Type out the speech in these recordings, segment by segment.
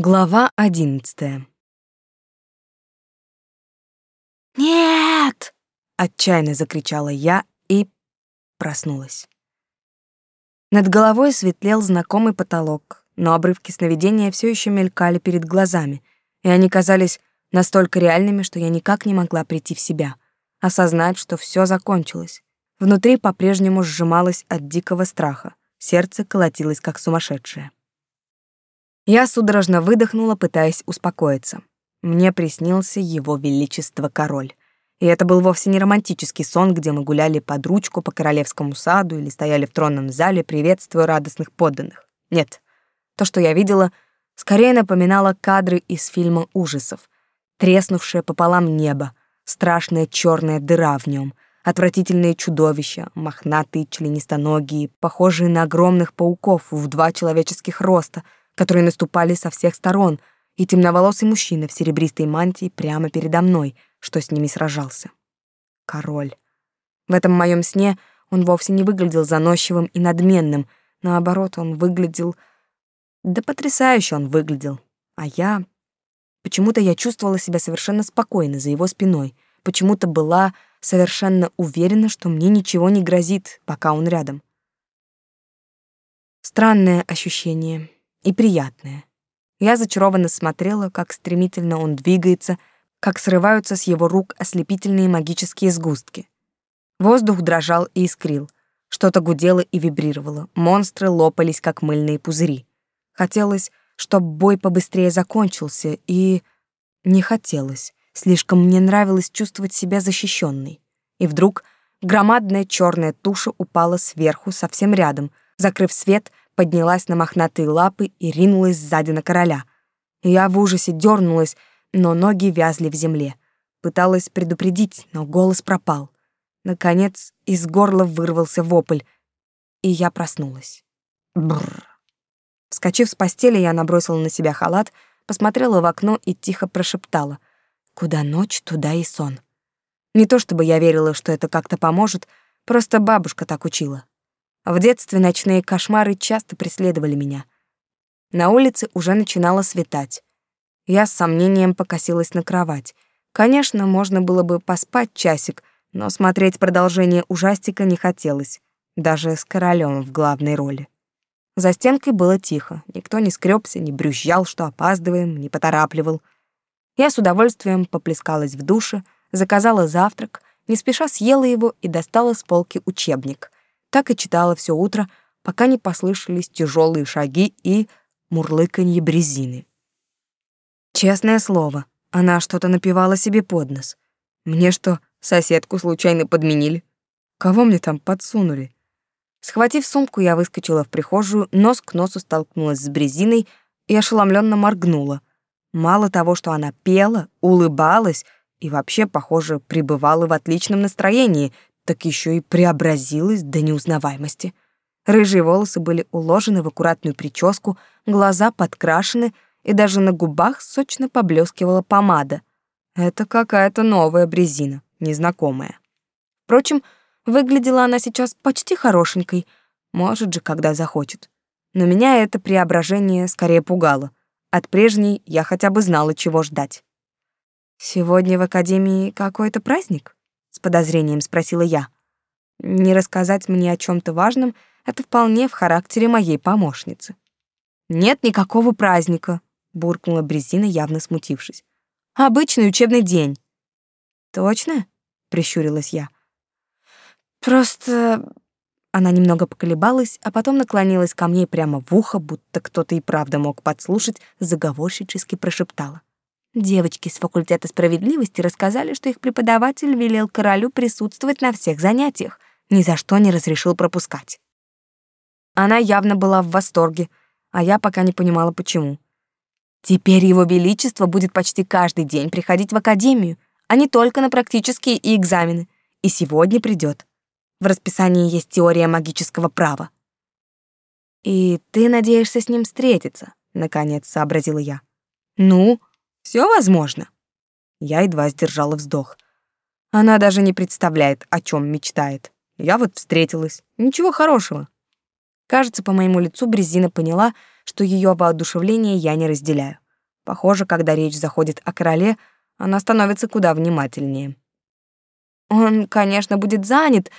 Глава одиннадцатая. «Нет!» — отчаянно закричала я и проснулась. Над головой светлел знакомый потолок, но обрывки сновидения все еще мелькали перед глазами, и они казались настолько реальными, что я никак не могла прийти в себя, осознать, что все закончилось. Внутри по-прежнему сжималось от дикого страха, сердце колотилось как сумасшедшее. Я судорожно выдохнула, пытаясь успокоиться. Мне приснился его величество король. И это был вовсе не романтический сон, где мы гуляли под ручку по королевскому саду или стояли в тронном зале, приветствуя радостных подданных. Нет, то, что я видела, скорее напоминало кадры из фильма ужасов. Треснувшее пополам небо, страшная черная дыра в нем, отвратительные чудовища, мохнатые членистоногие, похожие на огромных пауков в два человеческих роста — которые наступали со всех сторон, и темноволосый мужчина в серебристой мантии прямо передо мной, что с ними сражался. Король. В этом моем сне он вовсе не выглядел заносчивым и надменным, наоборот, он выглядел... Да потрясающе он выглядел. А я... Почему-то я чувствовала себя совершенно спокойно за его спиной, почему-то была совершенно уверена, что мне ничего не грозит, пока он рядом. Странное ощущение и приятное. Я зачарованно смотрела, как стремительно он двигается, как срываются с его рук ослепительные магические сгустки. Воздух дрожал и искрил, что-то гудело и вибрировало, монстры лопались, как мыльные пузыри. Хотелось, чтобы бой побыстрее закончился, и... Не хотелось. Слишком мне нравилось чувствовать себя защищенной. И вдруг громадная черная туша упала сверху, совсем рядом, закрыв свет, поднялась на мохнатые лапы и ринулась сзади на короля. Я в ужасе дернулась, но ноги вязли в земле. Пыталась предупредить, но голос пропал. Наконец из горла вырвался вопль, и я проснулась. Бррр. Вскочив с постели, я набросила на себя халат, посмотрела в окно и тихо прошептала. «Куда ночь, туда и сон». Не то чтобы я верила, что это как-то поможет, просто бабушка так учила. В детстве ночные кошмары часто преследовали меня. На улице уже начинало светать. Я с сомнением покосилась на кровать. Конечно, можно было бы поспать часик, но смотреть продолжение ужастика не хотелось, даже с королем в главной роли. За стенкой было тихо, никто не скрёбся, не брюзжал, что опаздываем, не поторапливал. Я с удовольствием поплескалась в душе, заказала завтрак, не спеша съела его и достала с полки учебник — так и читала все утро, пока не послышались тяжелые шаги и мурлыканье брезины. Честное слово, она что-то напевала себе под нос. Мне что, соседку случайно подменили? Кого мне там подсунули? Схватив сумку, я выскочила в прихожую, нос к носу столкнулась с брезиной и ошеломленно моргнула. Мало того, что она пела, улыбалась и вообще, похоже, пребывала в отличном настроении, так еще и преобразилась до неузнаваемости. Рыжие волосы были уложены в аккуратную прическу, глаза подкрашены, и даже на губах сочно поблескивала помада. Это какая-то новая брезина, незнакомая. Впрочем, выглядела она сейчас почти хорошенькой, может же, когда захочет. Но меня это преображение скорее пугало. От прежней я хотя бы знала, чего ждать. Сегодня в академии какой-то праздник? С подозрением спросила я. Не рассказать мне о чем то важном это вполне в характере моей помощницы. Нет никакого праздника, буркнула Брезина, явно смутившись. Обычный учебный день. Точно? прищурилась я. Просто она немного поколебалась, а потом наклонилась ко мне прямо в ухо, будто кто-то и правда мог подслушать, заговорщически прошептала. Девочки с факультета справедливости рассказали, что их преподаватель велел королю присутствовать на всех занятиях, ни за что не разрешил пропускать. Она явно была в восторге, а я пока не понимала, почему. Теперь его величество будет почти каждый день приходить в академию, а не только на практические и экзамены, и сегодня придет. В расписании есть теория магического права. «И ты надеешься с ним встретиться?» — наконец сообразила я. «Ну, все возможно. Я едва сдержала вздох. Она даже не представляет, о чем мечтает. Я вот встретилась. Ничего хорошего. Кажется, по моему лицу Брезина поняла, что ее воодушевление я не разделяю. Похоже, когда речь заходит о короле, она становится куда внимательнее. Он, конечно, будет занят,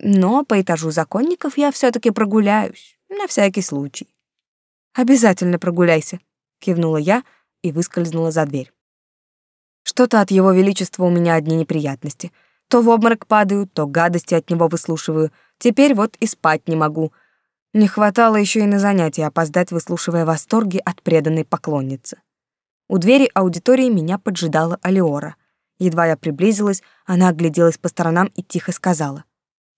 но по этажу законников я все таки прогуляюсь, на всякий случай. Обязательно прогуляйся, кивнула я и выскользнула за дверь. Что-то от его величества у меня одни неприятности. То в обморок падаю, то гадости от него выслушиваю. Теперь вот и спать не могу. Не хватало еще и на занятия опоздать, выслушивая восторги от преданной поклонницы. У двери аудитории меня поджидала Алиора. Едва я приблизилась, она огляделась по сторонам и тихо сказала.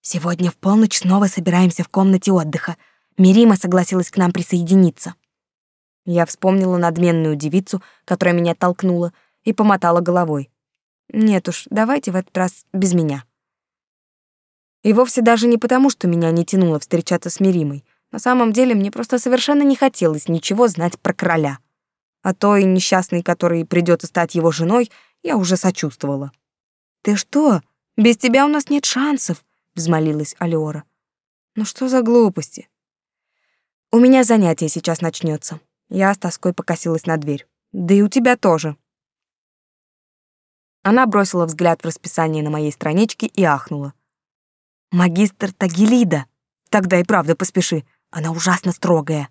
«Сегодня в полночь снова собираемся в комнате отдыха. Мирима согласилась к нам присоединиться». Я вспомнила надменную девицу, которая меня толкнула, и помотала головой. Нет уж, давайте в этот раз без меня. И вовсе даже не потому, что меня не тянуло встречаться с Миримой. На самом деле мне просто совершенно не хотелось ничего знать про короля. А той несчастной, которой придется стать его женой, я уже сочувствовала. «Ты что? Без тебя у нас нет шансов», — взмолилась Алиора. «Ну что за глупости?» «У меня занятие сейчас начнется. Я с тоской покосилась на дверь. «Да и у тебя тоже». Она бросила взгляд в расписание на моей страничке и ахнула. «Магистр Тагилида! Тогда и правда поспеши, она ужасно строгая».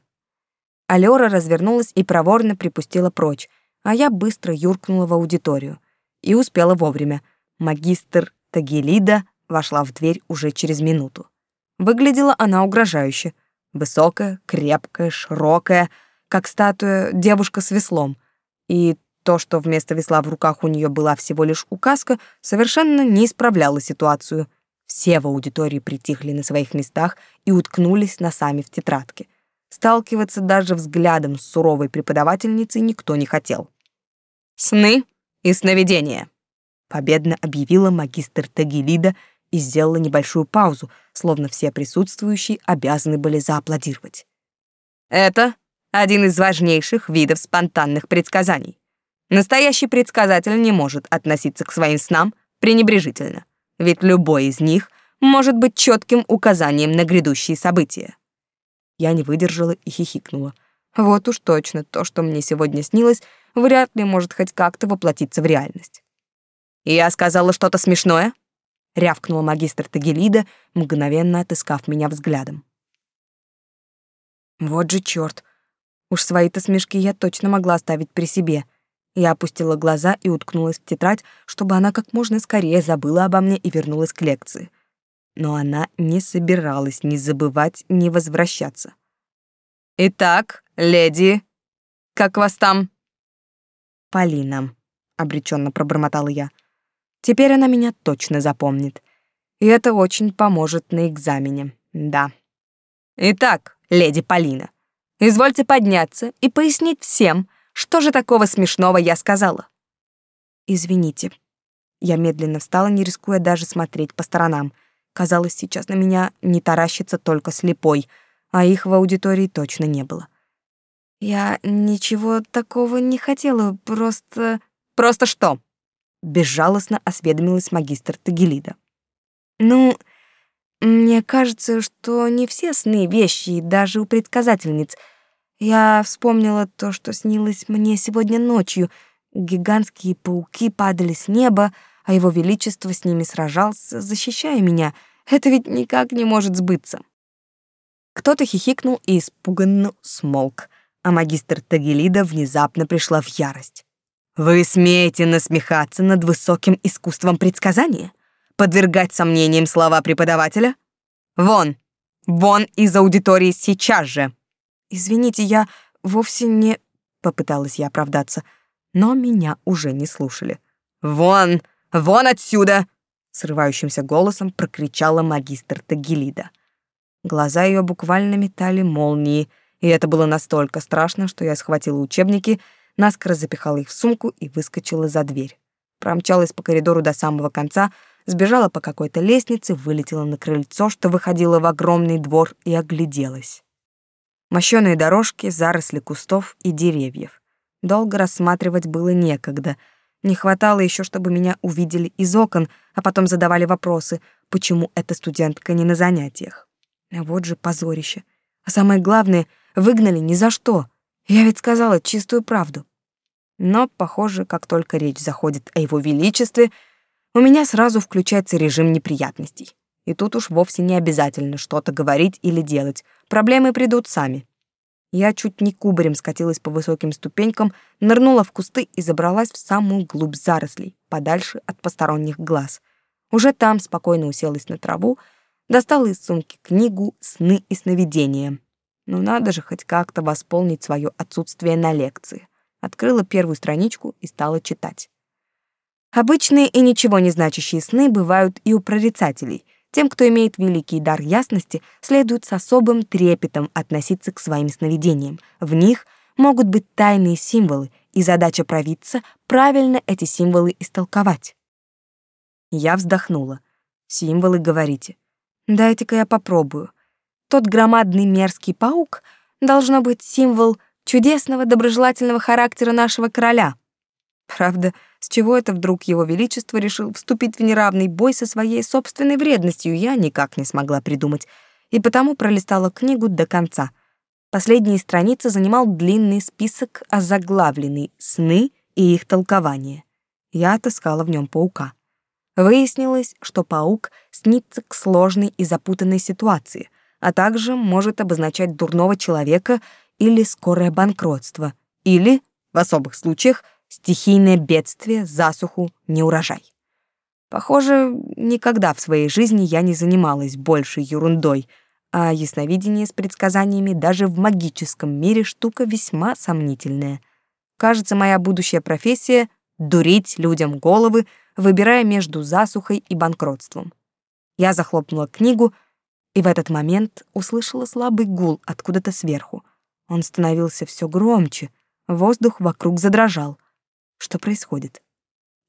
Алёра развернулась и проворно припустила прочь, а я быстро юркнула в аудиторию. И успела вовремя. Магистр Тагилида вошла в дверь уже через минуту. Выглядела она угрожающе. Высокая, крепкая, широкая, как статуя девушка с веслом. И то, что вместо весла в руках у нее была всего лишь указка, совершенно не исправляло ситуацию. Все в аудитории притихли на своих местах и уткнулись носами в тетрадки. Сталкиваться даже взглядом с суровой преподавательницей никто не хотел. «Сны и сновидения», — победно объявила магистр Тагилида и сделала небольшую паузу, словно все присутствующие обязаны были зааплодировать. «Это один из важнейших видов спонтанных предсказаний. Настоящий предсказатель не может относиться к своим снам пренебрежительно, ведь любой из них может быть четким указанием на грядущие события. Я не выдержала и хихикнула. Вот уж точно, то, что мне сегодня снилось, вряд ли может хоть как-то воплотиться в реальность. «Я сказала что-то смешное?» — рявкнула магистр Тагелида, мгновенно отыскав меня взглядом. Вот же чёрт. Уж свои-то смешки я точно могла оставить при себе — я опустила глаза и уткнулась в тетрадь, чтобы она как можно скорее забыла обо мне и вернулась к лекции. Но она не собиралась ни забывать, ни возвращаться. «Итак, леди, как вас там?» «Полина», — обреченно пробормотала я. «Теперь она меня точно запомнит. И это очень поможет на экзамене, да». «Итак, леди Полина, извольте подняться и пояснить всем, что же такого смешного я сказала? Извините. Я медленно встала, не рискуя даже смотреть по сторонам. Казалось, сейчас на меня не таращится только слепой, а их в аудитории точно не было. Я ничего такого не хотела, просто... Просто что? Безжалостно осведомилась магистр Тагилида. Ну, мне кажется, что не все сны вещи, даже у предсказательниц — я вспомнила то, что снилось мне сегодня ночью. Гигантские пауки падали с неба, а его величество с ними сражался, защищая меня. Это ведь никак не может сбыться. Кто-то хихикнул и испуганно смолк, а магистр Тагелида внезапно пришла в ярость. «Вы смеете насмехаться над высоким искусством предсказания? Подвергать сомнениям слова преподавателя? Вон! Вон из аудитории сейчас же!» «Извините, я вовсе не...» — попыталась я оправдаться, но меня уже не слушали. «Вон! Вон отсюда!» — срывающимся голосом прокричала магистр Тагилида. Глаза ее буквально метали молнии, и это было настолько страшно, что я схватила учебники, наскоро запихала их в сумку и выскочила за дверь. Промчалась по коридору до самого конца, сбежала по какой-то лестнице, вылетела на крыльцо, что выходило в огромный двор, и огляделась. Мощёные дорожки, заросли кустов и деревьев. Долго рассматривать было некогда. Не хватало еще, чтобы меня увидели из окон, а потом задавали вопросы, почему эта студентка не на занятиях. Вот же позорище. А самое главное, выгнали ни за что. Я ведь сказала чистую правду. Но, похоже, как только речь заходит о его величестве, у меня сразу включается режим неприятностей. И тут уж вовсе не обязательно что-то говорить или делать. Проблемы придут сами. Я чуть не кубарем скатилась по высоким ступенькам, нырнула в кусты и забралась в самую глубь зарослей, подальше от посторонних глаз. Уже там спокойно уселась на траву, достала из сумки книгу «Сны и сновидения». Ну надо же хоть как-то восполнить свое отсутствие на лекции. Открыла первую страничку и стала читать. Обычные и ничего не значащие сны бывают и у прорицателей — тем, кто имеет великий дар ясности, следует с особым трепетом относиться к своим сновидениям. В них могут быть тайные символы, и задача провидца — правильно эти символы истолковать. Я вздохнула. «Символы, говорите. Дайте-ка я попробую. Тот громадный мерзкий паук должно быть символ чудесного доброжелательного характера нашего короля. Правда, с чего это вдруг его величество решил вступить в неравный бой со своей собственной вредностью, я никак не смогла придумать, и потому пролистала книгу до конца. Последние страницы занимал длинный список, озаглавленный «Сны и их толкование». Я отыскала в нем паука. Выяснилось, что паук снится к сложной и запутанной ситуации, а также может обозначать дурного человека или скорое банкротство, или, в особых случаях, стихийное бедствие, засуху, неурожай. Похоже, никогда в своей жизни я не занималась большей ерундой, а ясновидение с предсказаниями даже в магическом мире штука весьма сомнительная. Кажется, моя будущая профессия — дурить людям головы, выбирая между засухой и банкротством. Я захлопнула книгу и в этот момент услышала слабый гул откуда-то сверху. Он становился все громче, воздух вокруг задрожал — что происходит?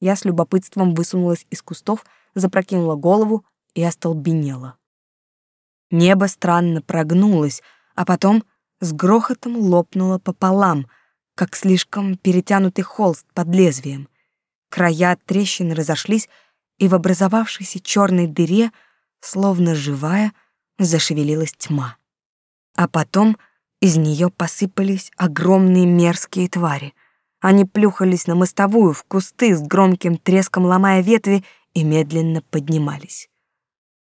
Я с любопытством высунулась из кустов, запрокинула голову и остолбенела. Небо странно прогнулось, а потом с грохотом лопнуло пополам, как слишком перетянутый холст под лезвием. Края трещин разошлись, и в образовавшейся черной дыре, словно живая, зашевелилась тьма. А потом из нее посыпались огромные мерзкие твари. Они плюхались на мостовую, в кусты с громким треском ломая ветви и медленно поднимались.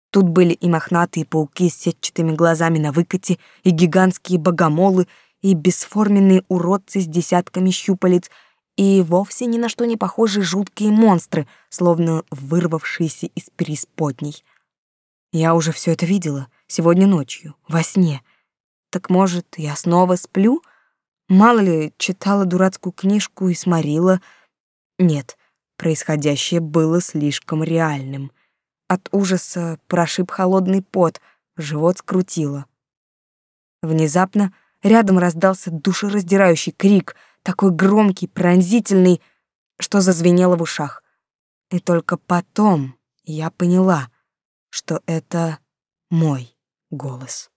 Тут были и мохнатые пауки с сетчатыми глазами на выкате, и гигантские богомолы, и бесформенные уродцы с десятками щупалец, и вовсе ни на что не похожие жуткие монстры, словно вырвавшиеся из преисподней. Я уже все это видела сегодня ночью, во сне. Так может, я снова сплю — Мало ли, читала дурацкую книжку и сморила. Нет, происходящее было слишком реальным. От ужаса прошиб холодный пот, живот скрутило. Внезапно рядом раздался душераздирающий крик, такой громкий, пронзительный, что зазвенело в ушах. И только потом я поняла, что это мой голос.